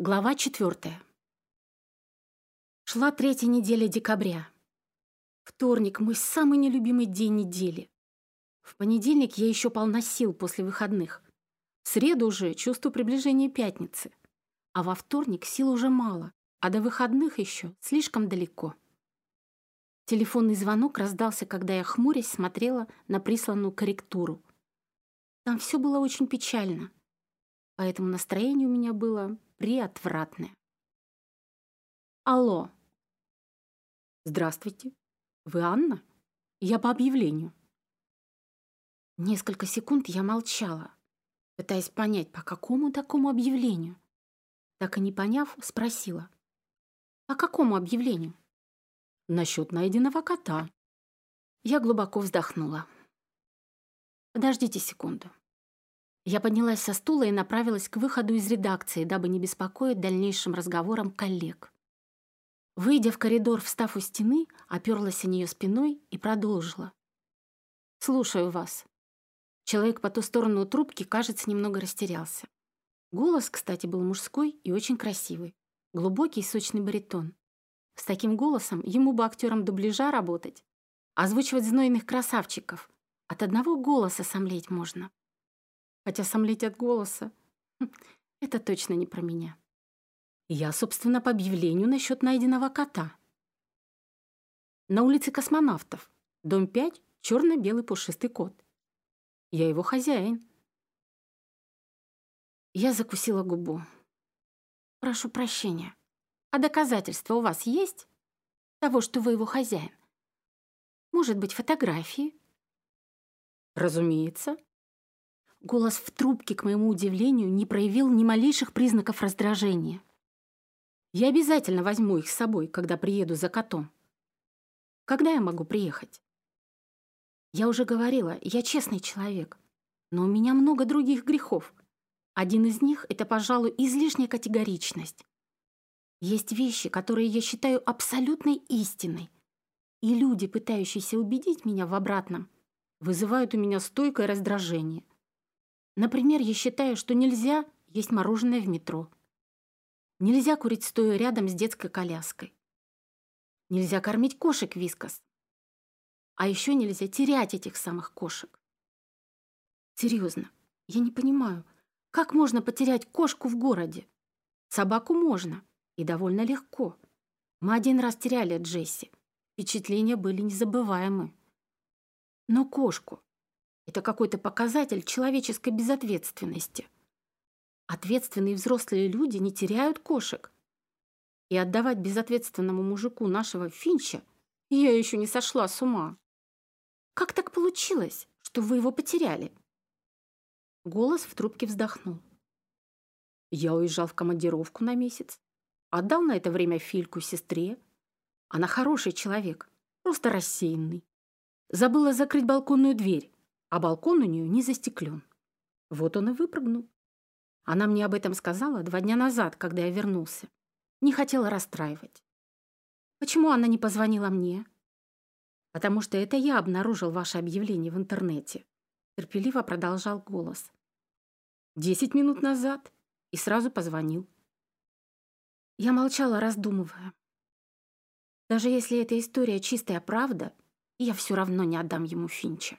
Глава четвертая. Шла третья неделя декабря. Вторник – мой самый нелюбимый день недели. В понедельник я еще полна сил после выходных. В среду уже чувствую приближение пятницы. А во вторник сил уже мало, а до выходных еще слишком далеко. Телефонный звонок раздался, когда я, хмурясь, смотрела на присланную корректуру. Там все было очень печально, поэтому настроение у меня было приотвратное. Алло. Здравствуйте. Вы Анна? Я по объявлению. Несколько секунд я молчала, пытаясь понять, по какому такому объявлению. Так и не поняв, спросила. По какому объявлению? Насчет найденного кота. Я глубоко вздохнула. Подождите секунду. Я поднялась со стула и направилась к выходу из редакции, дабы не беспокоить дальнейшим разговором коллег. Выйдя в коридор, встав у стены, оперлась о нее спиной и продолжила. «Слушаю вас». Человек по ту сторону трубки, кажется, немного растерялся. Голос, кстати, был мужской и очень красивый. Глубокий сочный баритон. С таким голосом ему бы актером дубляжа работать. Озвучивать знойных красавчиков. От одного голоса сомлеть можно. Хотя сомлеть от голоса хм, — это точно не про меня. Я, собственно, по объявлению насчет найденного кота. На улице космонавтов, дом 5, черно-белый пушистый кот. Я его хозяин. Я закусила губу. Прошу прощения. А доказательства у вас есть? Того, что вы его хозяин? Может быть, фотографии? Разумеется. Голос в трубке, к моему удивлению, не проявил ни малейших признаков раздражения. Я обязательно возьму их с собой, когда приеду за котом. Когда я могу приехать? Я уже говорила, я честный человек, но у меня много других грехов. Один из них — это, пожалуй, излишняя категоричность. Есть вещи, которые я считаю абсолютной истиной, и люди, пытающиеся убедить меня в обратном, вызывают у меня стойкое раздражение. Например, я считаю, что нельзя есть мороженое в метро. Нельзя курить стоя рядом с детской коляской. Нельзя кормить кошек вискос. А еще нельзя терять этих самых кошек. Серьезно, я не понимаю, как можно потерять кошку в городе? Собаку можно, и довольно легко. Мы один раз теряли Джесси. Впечатления были незабываемы. Но кошку это какой-то показатель человеческой безответственности. Ответственные взрослые люди не теряют кошек. И отдавать безответственному мужику нашего Финча я еще не сошла с ума. Как так получилось, что вы его потеряли? Голос в трубке вздохнул. Я уезжал в командировку на месяц. Отдал на это время Фильку сестре. Она хороший человек, просто рассеянный. Забыла закрыть балконную дверь а балкон у нее не застеклен. Вот он и выпрыгнул. Она мне об этом сказала два дня назад, когда я вернулся. Не хотела расстраивать. Почему она не позвонила мне? Потому что это я обнаружил ваше объявление в интернете. Терпеливо продолжал голос. Десять минут назад и сразу позвонил. Я молчала, раздумывая. Даже если эта история чистая правда, я все равно не отдам ему Финча.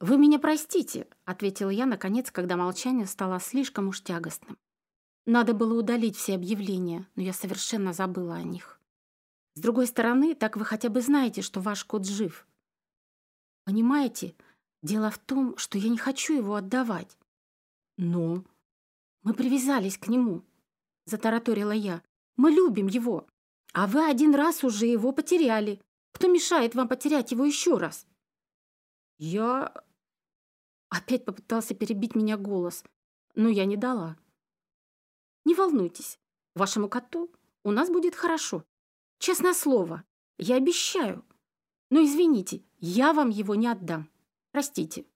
«Вы меня простите», — ответила я, наконец, когда молчание стало слишком уж тягостным. Надо было удалить все объявления, но я совершенно забыла о них. С другой стороны, так вы хотя бы знаете, что ваш кот жив. Понимаете, дело в том, что я не хочу его отдавать. Но мы привязались к нему, затараторила я. Мы любим его, а вы один раз уже его потеряли. Кто мешает вам потерять его еще раз? Я Опять попытался перебить меня голос, но я не дала. Не волнуйтесь, вашему коту у нас будет хорошо. Честное слово, я обещаю. Но извините, я вам его не отдам. Простите.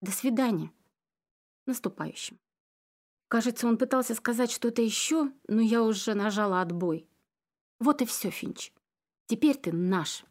До свидания. Наступающим. Кажется, он пытался сказать что-то еще, но я уже нажала отбой. Вот и все, Финч. Теперь ты наш.